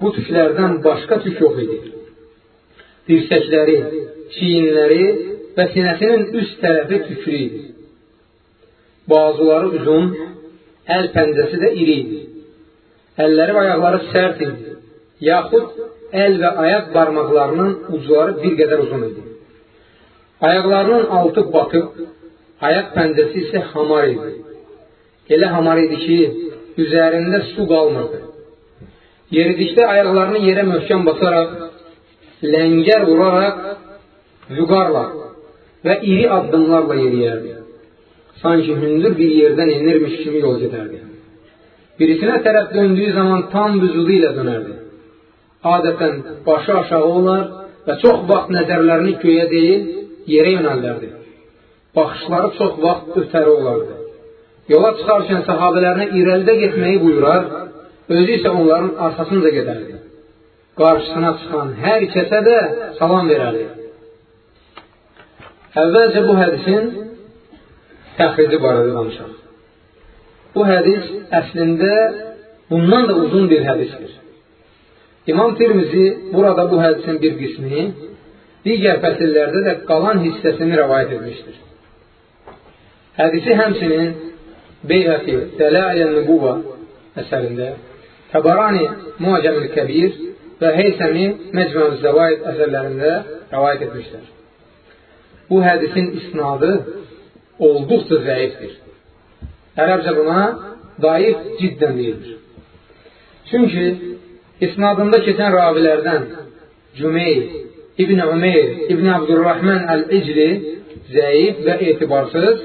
bu tüklərdən başqa tük yox idi. Dirsəkləri, çiyinləri və sinəsinin üst tərəfi tüklü idi. Bazıları uzun, əl pəncəsi də iri idi. Əlləri və ayaqları sərt idi. Yaxud əl və ayaq barmaqlarının ucları bir qədər uzun idi. Ayaqlarının altı batıb, ayaq pəncəsi isə hamar idi. Elə hamar idi ki, üzərində su qalmırdı. Yeridikdə ayaqlarını yerə möhkəm basaraq, ləngər vuraraq, vüqarla və iri addımlarla yeriyərdi. Sanki hündür bir yerdən enirmiş kimi yol gedərdi. Birisinə tərəf döndüyü zaman tam vücudu ilə dönərdi. Adətən başı aşağı olar və çox vaxt nəzərlərini göyə deyil, yerə yönəllərdi. Baxışları çox vaxt ötəri olardı. Yola çıxarkən sahabələrinə irəlidə getməyi buyurar, özü isə onların arxasınca gedərdi. Qarşısına çıxan hər kəsə də salam verərdi. Əvvəlcə bu hədisin təxrici barədə danışaq. Bu hədis əslində bundan da uzun bir hədisdir. İmam Tirmizi burada bu hədisin bir qismini, digər fəsillərdə də qalan hissəsini rəvayət etmişdir. Hədisi həmsinin Beyhəqi Dələiyyən Nübuva əsərində, Təbarani Muacəmül Kəbir və Heysəmi Məcməl Zəvaid əsərlərində rəvayət etmişlər. Bu hədisin isnadı olduqca zəifdir. Ərəbcə buna daif ciddən deyilir. Çünki isnadında keçən ravilərdən Cümey, İbn Umeyr, İbn Abdurrahman Əl-İcli zəif və etibarsız.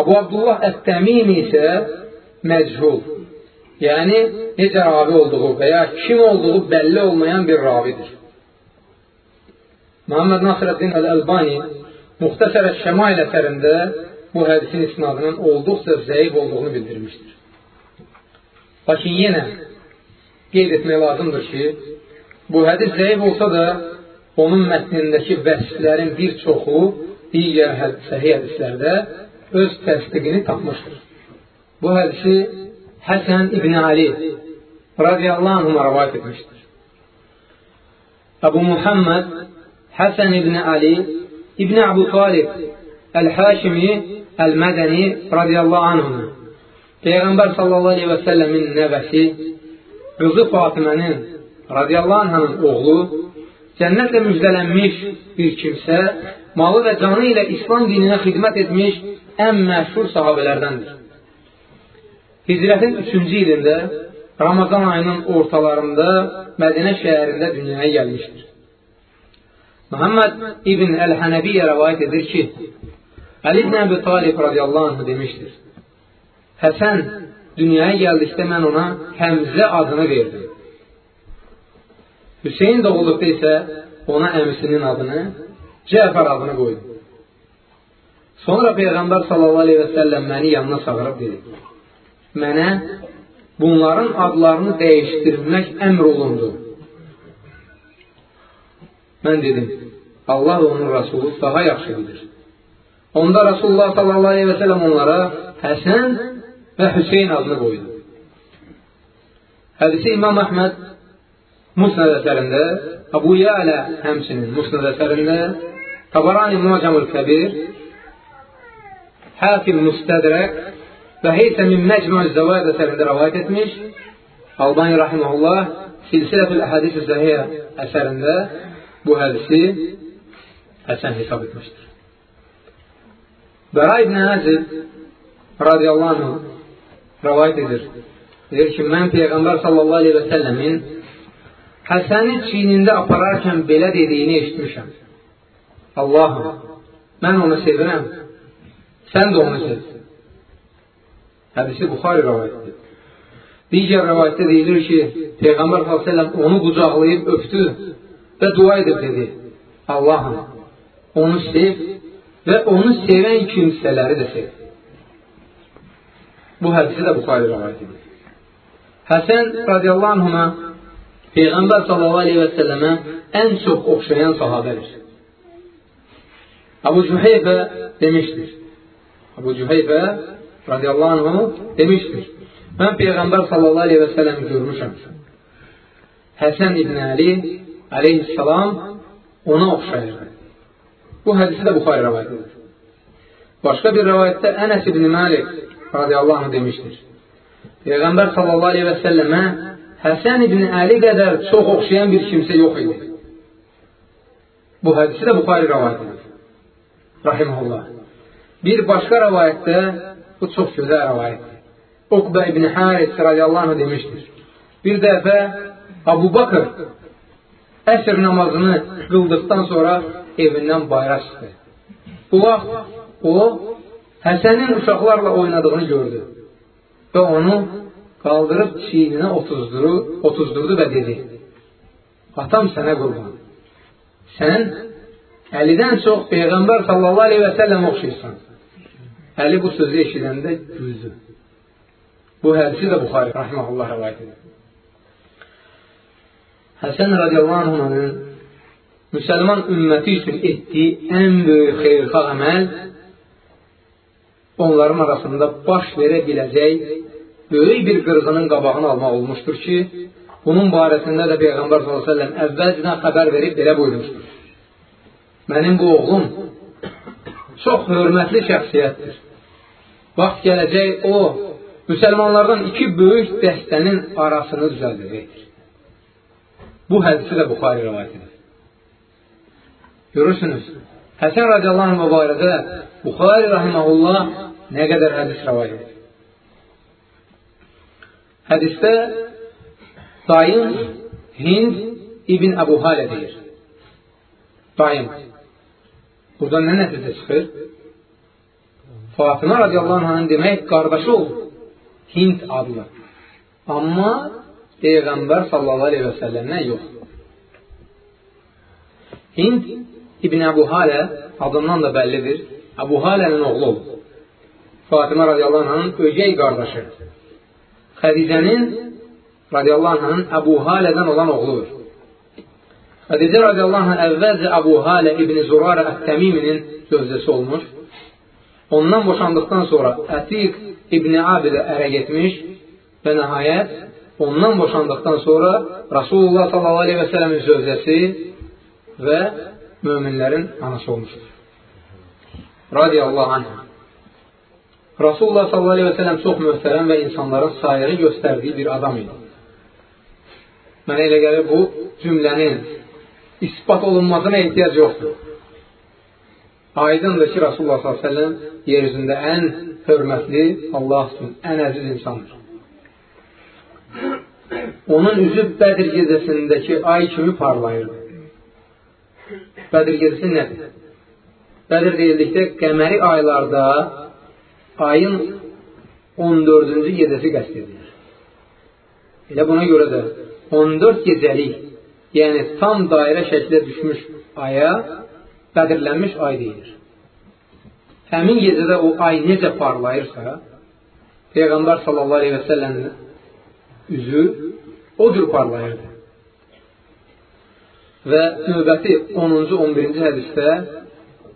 Abu Abdullah Ət-Təmimi isə məchul. Yəni, necə ravi olduğu və ya kim olduğu bəlli olmayan bir ravidir. Muhammed Nasrəddin Əl-Əlbani Muxtəsərə Şəmail əsərində bu hədisin isnadının olduqca zəif olduğunu bildirmişdir. Lakin yenə qeyd etmək lazımdır ki, bu hədis zəif olsa da, onun mətnindəki vəsiflərin bir çoxu digər səhih hədislərdə öz təsdiqini tapmışdır. Bu hədisi Həsən İbn Ali radiyallahu anhuma rəvayət etmişdir. Əbu Muhammed Həsən İbn Ali İbn Əbu Talib Əl-Haşimi Əl-Mədəni radiyallahu anhuna Peyğəmbər sallallahu aleyhi və səlləmin nəvəsi qızı Fatimənin radiyallahu anhanın oğlu cənnətlə müjdələnmiş bir kimsə malı və canı ilə İslam dininə xidmət etmiş ən məşhur sahabələrdəndir. Hicrətin 3-cü ilində Ramazan ayının ortalarında Mədinə şəhərində dünyaya gəlmişdir. Muhammed İbn Əl-Hənəbiyyə rəvayət edir ki, Əli ibn Əbi Talib radiyallahu anh demişdir. Həsən dünyaya gəldikdə mən ona Həmzə adını verdim. Hüseyin doğulduqda isə ona əmisinin adını Cəfər adını qoydum. Sonra Peyğəmbər sallallahu aleyhi və səlləm məni yanına çağırıb dedi. Mənə bunların adlarını dəyişdirmək əmr olundu. Mən dedim, Allah və onun Rasulü daha yaxşı bilir. Onda Rasulullah sallallahu aleyhi və səlləm onlara Həsən və Hüseyin adını qoydu. Hədisi İmam Əhməd Musnad əsərində, Abu Yələ həmçinin Musnad əsərində, Tabarani Muacamul Kəbir, Hakim Müstədrək və Heysəmin Məcmül Zəvaid əsərində rəvayət etmiş, Albani Rahiməhullah Silsilətül Əhədis-i Zəhiyyə əsərində bu hədisi həsən hesab etmişdir. Bəra ibn Əzid radiyallahu anh rəvayət edir. Deyir ki, mən Peyğəmbər sallallahu aleyhi və səlləmin Həsəni çiynində apararkən belə dediyini eşitmişəm. Allahım, mən onu sevirəm, sən də onu sev. Hədisi Buxari rəvayətdir. Digər rəvayətdə deyilir ki, Peyğəmbər s.ə.v onu qucaqlayıb öpdü və dua edib dedi, Allahım, onu sev və onu sevən kimsələri də sev. Bu hədisi də Buxari rəvayət edir. Həsən radiyallahu anhına Peyğəmbər sallallahu aleyhi və səlləmə ən çox oxşayan sahabədir. Abu Cüheybə demişdir. Abu Cüheybə radiyallahu anhu demişdir. Mən Peyğəmbər sallallahu aleyhi və səlləmi görmüşəm. Həsən ibn Əli aleyhissalam ona oxşayırdı. Bu hədisi də Buxarə rəvayət edir. Başqa bir rəvayətdə Ənəs ibn Malik radiyallahu anh demişdir. Peyğəmbər sallallahu aleyhi və səlləmə Həsən ibn Əli qədər çox oxşayan bir kimsə yox idi. Bu hədisi də Buxari rəvayət edir. Rahimullah. Bir başqa rəvayətdə bu çox gözəl rəvayətdir. Uqbə ibn Haris radiyallahu anh demişdir. Bir dəfə Abu Bakır əsr namazını qıldıqdan sonra evindən bayra çıxdı. Bu vaxt o Həsənin uşaqlarla oynadığını gördü və onu qaldırıb çiyninə otuzduru, otuzdurdu və dedi, atam sənə qurban, sən Əlidən çox Peyğəmbər sallallahu aleyhi və səlləm oxşayırsan. Əli bu sözü eşidəndə güldü. Bu hədisi də Buxari rahiməhullah rəvayət edir. Həsən radiyallahu anhının müsəlman ümməti üçün etdiyi ən böyük xeyrxalq əməl onların arasında baş verə biləcək böyük bir qırğının qabağını almaq olmuşdur ki, bunun barəsində də Peyğəmbər s.ə.v əvvəlcədən xəbər verib belə buyurmuşdur. Mənim bu oğlum çox hörmətli şəxsiyyətdir. Vaxt gələcək o, müsəlmanlardan iki böyük dəstənin arasını düzəldəcəkdir. Bu hədisi də Buxari rəvayət edir. Görürsünüz, Həsən radiyallahu anh barədə Buxari rahiməhullah nə qədər hədis rəvayət edir. Hədisdə dayım Hind İbn Əbu Halə deyir. Dayım. Buradan nə nəticə çıxır? Fatimə radiyallahu anh'ın demək qardaşı oldu. Hind adlı. Amma Peyğəmbər sallallahu aleyhi və səlləmdən yox. Hind İbn Əbu Halə adından da bəllidir. Əbu Halənin oğlu. Fatimə radiyallahu anh'ın ögey qardaşı. Xədicənin radiyallahu anh'ın Əbu Halədən olan oğludur. Xədicə radiyallahu anh əvvəlcə Əbu Halə İbn Zurara Ət-Təmiminin zövcəsi olmuş. Ondan boşandıqdan sonra Ətiq İbn Abidə ərə getmiş və nəhayət ondan boşandıqdan sonra Rasulullah sallallahu aleyhi və sələmin zövcəsi və möminlərin anası olmuşdur. Radiyallahu anh. Rasulullah sallallahu aleyhi və sələm çox möhtərəm və insanların sayığı göstərdiyi bir adam idi. Mənə elə gəlir bu cümlənin ispat olunmasına ehtiyac yoxdur. Aydındır ki, Rasulullah s.ə.v yer üzündə ən hörmətli, Allah üçün ən əziz insandır. Onun üzü Bədir gecəsindəki ay kimi parlayırdı. Bədir gecəsi nədir? Bədir deyildikdə qəməri aylarda ayın 14-cü gecəsi qəst edilir. Elə buna görə də 14 gecəlik, yəni tam dairə şəklə düşmüş aya bədirlənmiş ay deyilir. Həmin gecədə o ay necə parlayırsa, Peyğəmbər sallallahu aleyhi və səlləmin üzü o cür parlayırdı. Və növbəti 10-cu, 11-ci hədisdə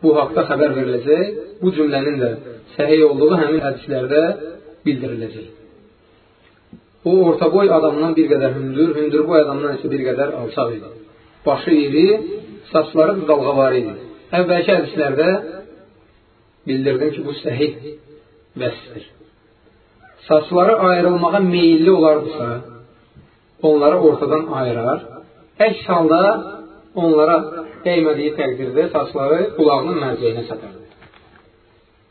bu haqda xəbər veriləcək. Bu cümlənin də səhiy olduğu həmin hədislərdə bildiriləcək. O, orta boy adamdan bir qədər hündür, hündür boy adamdan isə bir qədər alçaq idi. Başı iri, saçları dalğavar idi. Əvvəlki hədislərdə bildirdim ki, bu səhih vəsifdir. Saçları ayrılmağa meyilli olardısa, onları ortadan ayırar. Əks halda onlara dəymədiyi təqdirdə saçları qulağının mərcəyinə çatardı.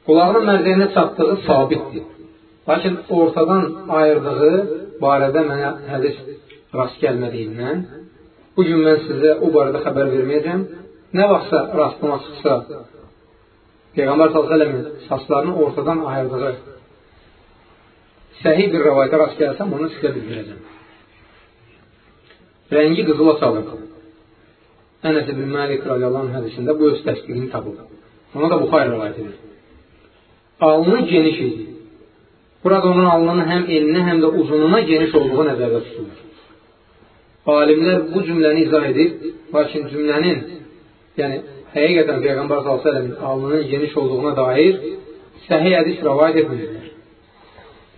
Qulağının mərcəyinə çatdığı sabitdir. Lakin ortadan ayırdığı barədə mənə hədis rast gəlmədiyindən, bugün mən sizə o barədə xəbər verməyəcəm. Nə vaxtsa rastıma çıxsa, Peyğəmbər s.ə.v-in saçlarını ortadan ayırdığı səhih bir rəvayətə rast gəlsəm, onu sizə bildirəcəm. Rəngi qızıla çalır. Ənəs ibn Məlik radiyallahu anh hədisində bu öz təsdiqini tapıb. Ona da Buxay rəvayət edir. Alnı geniş idi. Burada onun alnının həm eninə, həm də uzununa geniş olduğu nəzərdə tutulur. Alimlər bu cümləni izah edib, lakin cümlənin, yəni həqiqətən Peyğəmbər s.ə.v-in alnının geniş olduğuna dair səhiy hədis rəvayət etmirlər.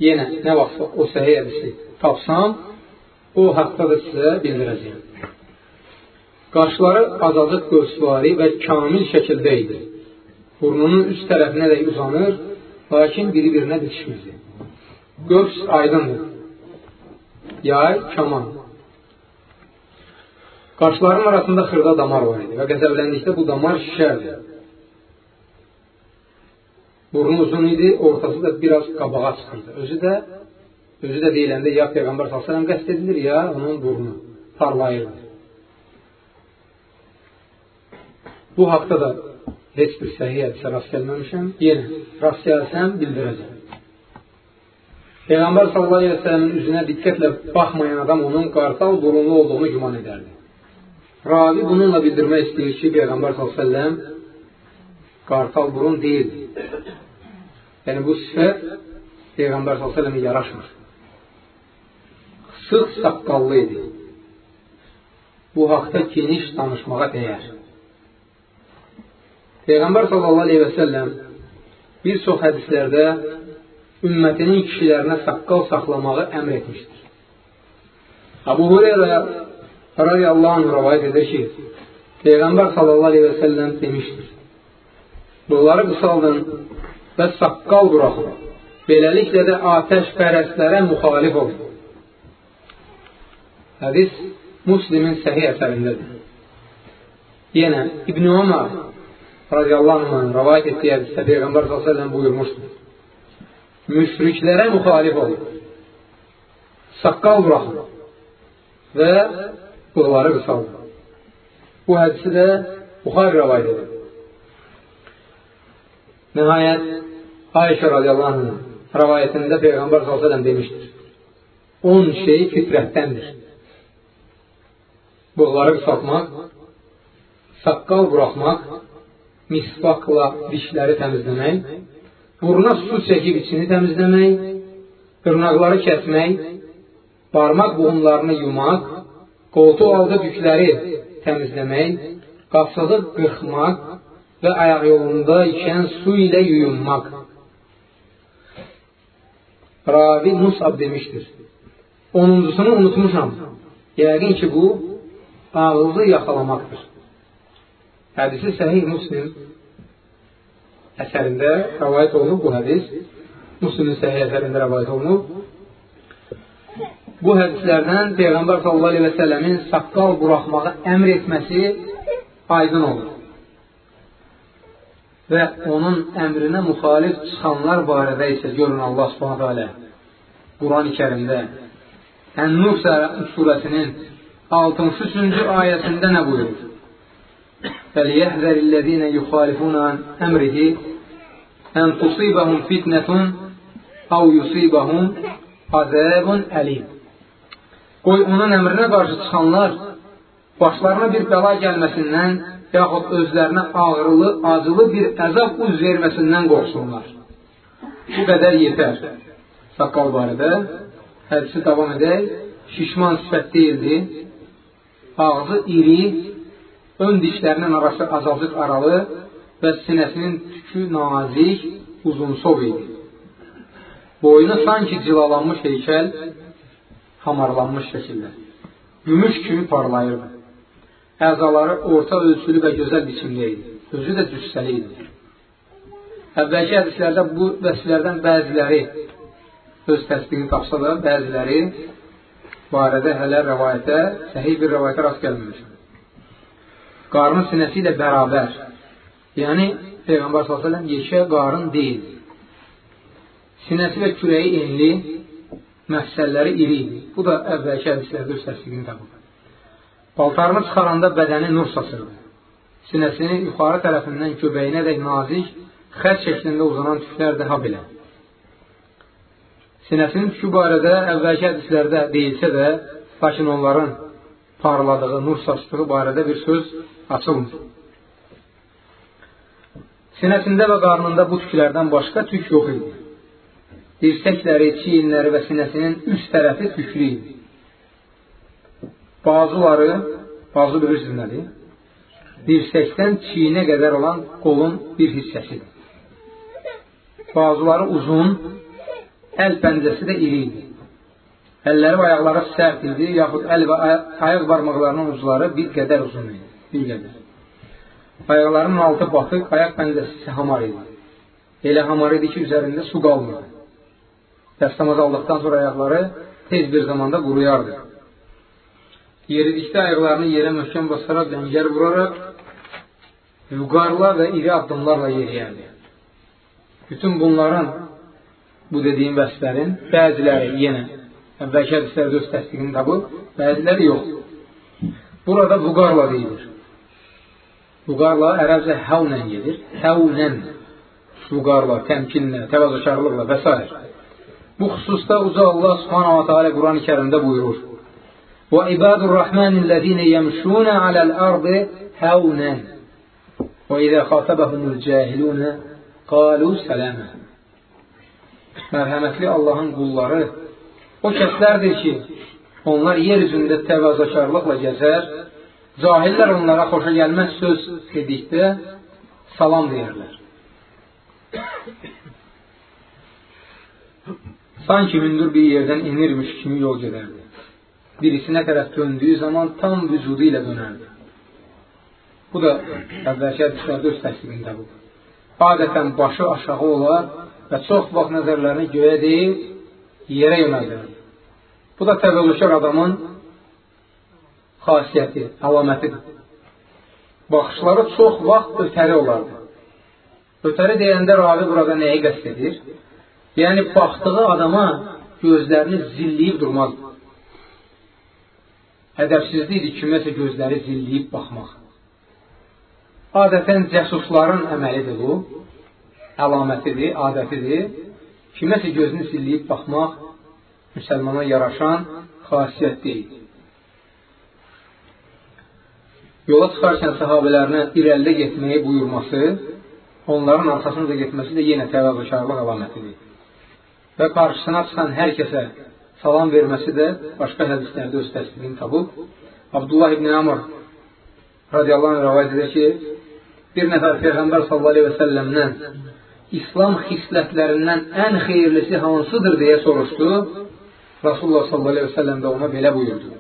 Yenə, nə vaxtsa o səhiy hədisi tapsam, o haqda da sizə bildirəcəyim. Qaşları azacıq qövsvari və kamil şəkildə idi. Burnunun üst tərəfinə də uzanır, lakin biri-birinə bitişmirdi. Qövs aydındır. Yay, kaman. Qaşların arasında xırda damar var idi və qəzəbləndikdə bu damar şişərdi. Burnu uzun idi, ortası da biraz qabağa çıxırdı. Özü də özü də deyiləndə ya Peyğəmbər s.ə.v qəst edilir, ya onun burnu parlayırdı. Bu haqda da heç bir səhiyyə hədisə rast gəlməmişəm. Yenə rast gəlsəm bildirəcəm. Peyğəmbər səlləmin üzünə diqqətlə baxmayan adam onun qartal burunlu olduğunu güman edərdi. Ravi bununla bildirmək istəyir ki, Peyğəmbər s.ə.v qartal burun deyildi. Yəni, bu sifət Peyğəmbər s.ə.və yaraşmır. Sıx saqqallı idi. Bu haqda geniş danışmağa dəyər. Peyğəmbər s.ə.v bir çox hədislərdə ümmətinin kişilərinə saqqal saxlamağı əmr etmişdir. Abu Hureyra radiyallahu anh rəvayət edir ki, Peyğəmbər sallallahu aleyhi və səlləm demişdir. Bunları qısaldın və saqqal buraxın. Beləliklə də atəş pərəstlərə müxalif olun. Hədis Muslimin səhih əsərindədir. Yenə İbn Ömər radiyallahu anh rəvayət etdiyi hədisdə Peyğəmbər s.ə.v buyurmuşdur. Müşriklərə müxalif olun. Saqqal buraxın və bığları qısaldı. Bu hədisi də Buxar rəvayət edir. Nəhayət, Ayşə radiyallahu anh rəvayətində Peyğəmbər s.ə.v demişdir. 10 şey fitrətdəndir. Bığları qısaltmaq, saqqal buraxmaq, misvaqla dişləri təmizləmək, buruna su çəkib içini təmizləmək, dırnaqları kəsmək, barmaq buğumlarını yumaq, qoltuq altı tükləri təmizləmək, qapsağı qırxmaq və ayaq yolunda ikən su ilə yuyunmaq. Ravi Musab demişdir. Onuncusunu unutmuşam. Yəqin ki, bu ağızı yaxalamaqdır. Hədisi səhih muslim əsərində rəvayət olunub bu hədis. Müslümin səhih əsərində rəvayət olunub. Bu hədislərdən Peyğəmbər sallallahu aleyhi və səlləmin saqqal buraxmağı əmr etməsi aydın olur. Və onun əmrinə müxalif çıxanlar barədə isə görün Allah subhanətə alə Quran-ı kərimdə Ən-Nur surəsinin 63-cü ayəsində nə buyurur? فَلْيَحْذَرِ الَّذ۪ينَ يُخَالِفُونَ عَنْ أَمْرِهِ أَنْ تُصِيبَهُمْ فِتْنَةٌ أَوْ يُصِيبَهُمْ عَذَابٌ أَلِيمٌ Qoy onun əmrinə qarşı çıxanlar başlarına bir bəla gəlməsindən yaxud özlərinə ağrılı, acılı bir əzab uz verməsindən qorxsunlar. Bu qədər yetər. Saqqal barədə hədisi davam edək. Şişman sifət deyildi. Ağzı iri, ön dişlərinin arası azacıq aralı və sinəsinin tükü nazik, uzunsov idi. Boynu sanki cilalanmış heykəl, hamarlanmış şəkildə. Gümüş kimi parlayırdı. Əzaları orta ölçülü və gözəl biçimdə idi. Özü də cüssəli idi. Əvvəlki hədislərdə bu vəsiflərdən bəziləri öz təsdiqini tapsa da, bəziləri barədə hələ rəvayətə, səhih bir rəvayətə rast gəlməmişəm. Qarnı sinəsi ilə bərabər. Yəni, Peyğəmbər s.ə.v yekə qarın deyil. Sinəsi və kürəyi enli, məhsəlləri iri idi. Bu da əvvəlki hədislərdə öz təsdiqini tapıb. Paltarını çıxaranda bədəni nur saçırdı. Sinəsini yuxarı tərəfindən göbəyinə dək nazik, xət şəklində uzanan tüklər daha belə. Sinəsinin tükü barədə əvvəlki hədislərdə deyilsə də, lakin onların parladığı, nur saçdığı barədə bir söz açılmır. Sinəsində və qarnında bu tüklərdən başqa tük yox idi. Dirsəkləri, çiyinləri və sinəsinin üst tərəfi tüklü idi. Bazıları, bazı bilirsiniz nədir? Dirsəkdən çiyinə qədər olan qolun bir hissəsidir. Bazıları uzun, əl pəncəsi də iri idi. Əlləri və ayaqları sərt idi, yaxud əl və ayaq barmaqlarının ucları bir qədər uzun idi. Bir qədər. Ayaqlarının altı batıq, ayaq pəncəsi hamar idi. Elə hamar idi ki, üzərində su qalmırdı. Dəstəmaz aldıqdan sonra ayaqları tez bir zamanda quruyardı. Yeridikdə ayaqlarını yerə möhkəm basaraq, dəngər vuraraq, vüqarla və iri addımlarla yeriyərdi. Bütün bunların, bu dediyim vəsflərin bəziləri yenə əvvəlki hədislərdə öz təsdiqini tapıb, bəziləri yox. Burada vüqarla deyilir. Vüqarla ərəbcə həvnən gedir. Həvnən. Vüqarla, təmkinlə, təvazökarlıqla və s. Bu xüsusda uca Allah subhanahu wa ta'ala Quran-ı kərimdə buyurur. وعباد الرحمن الذين يمشون على الأرض هونا وإذا خاطبهم الجاهلون قالوا سلاما Mərhəmətli Allahın qulları o kəslərdir ki, onlar yer üzündə təvazökarlıqla gəzər, cahillər onlara xoşa gəlməz söz dedikdə salam deyərlər. Sanki hündür bir yerdən inirmiş kimi yol gedərdi. Birisinə tərəf döndüyü zaman tam vücudu ilə dönərdi. Bu da əvvəlki hədislərdə öz təsdiqində bu. Adətən başı aşağı olar və çox vaxt nəzərlərini göyə deyil, yerə yönəldirdi. Bu da təvəllüşər adamın xasiyyəti, əlamətidir. Baxışları çox vaxt ötəri olardı. Ötəri deyəndə ravi burada nəyi qəst edir? Yəni, baxdığı adama gözlərini zilləyib durmazdı. ədəbsizlikdir kiməsə gözləri zilləyib baxmaq. Adətən cəsusların əməlidir bu, əlamətidir, adətidir. Kiməsə gözünü zilləyib baxmaq müsəlmana yaraşan xasiyyət deyil. Yola çıxarkən sahabələrinə irəlidə getməyi buyurması, onların arxasınca getməsi də yenə təvazökarlıq əlamətidir. Və qarşısına çıxan hər kəsə salam verməsi də başqa hədislərdə öz təsdiqini tapıb. Abdullah ibn Amr radiyallahu anh rəvayət edir ki, bir nəfər Peyğəmbər sallallahu aleyhi və səlləmdən İslam xislətlərindən ən xeyirlisi hansıdır deyə soruşdu. Rasulullah sallallahu aleyhi və səlləm də ona belə buyurdu.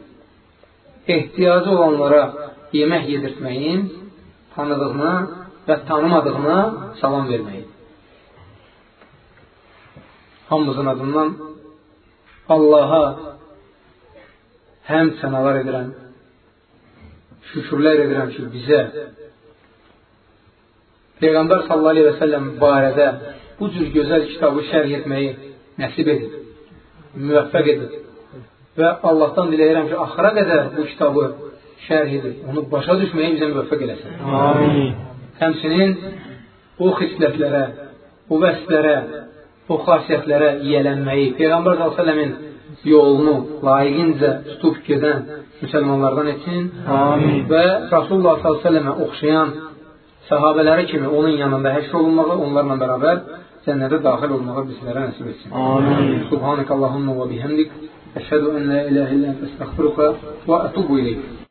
Ehtiyacı olanlara yemək yedirtməyin, tanıdığına və tanımadığına salam verməyin. Hamımızın adından Allaha həm sənalar edirəm, şükürlər edirəm ki, bizə Peyğəmbər sallallahu aleyhi və səlləm barədə bu cür gözəl kitabı şərh etməyi nəsib edin, müvəffəq edin. Və Allahdan diləyirəm ki, axıra qədər bu kitabı şərh edib, onu başa düşməyə bizə müvəffəq eləsin. Amin. Həmsinin o xislətlərə, o vəsflərə, o xasiyyətlərə yiyələnməyi, Peyğəmbər s.ə.v-in yolunu layiqincə tutub gedən müsəlmanlardan etsin. Amin. Və Rasulullah s.ə.və oxşayan səhabələri kimi onun yanında həşr olunmağı, onlarla bərabər cənnətə daxil olmağı bizlərə nəsib etsin. Amin. Subhanək Allahumma və bihəmdik. Əşhədu ən la iləhə illə əstəxfiruka və ətubu iləyik.